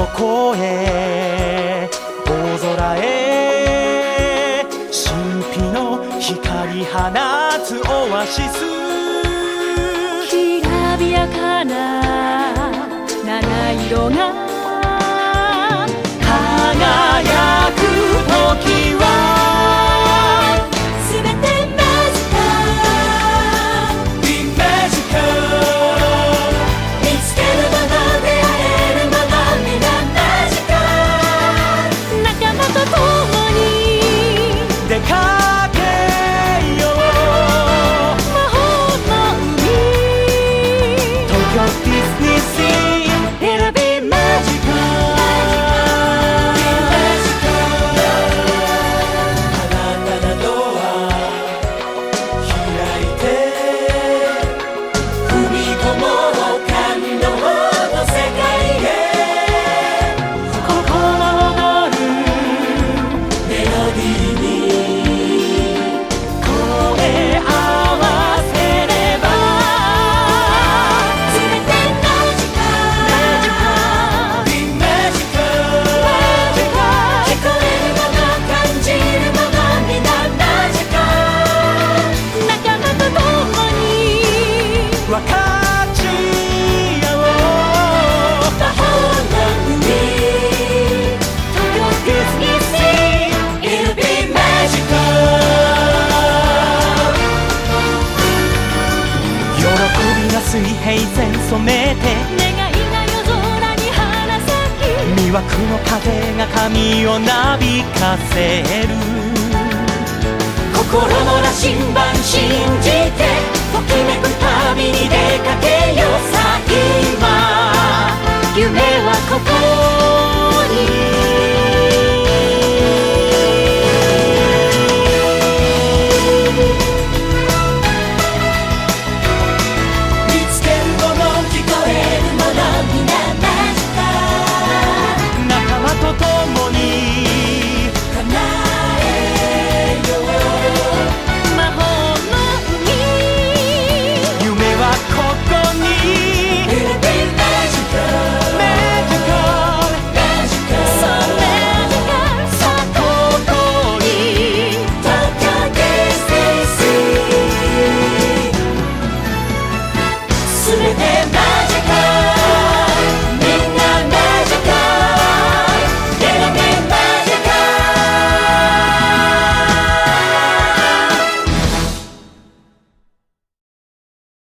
を越え大空へ神秘の光放つオアシス。きらびやかな七色が輝く平然染めて願いが夜空に花咲き魅惑の風が髪をなびかせる心の羅針盤信じてときめく旅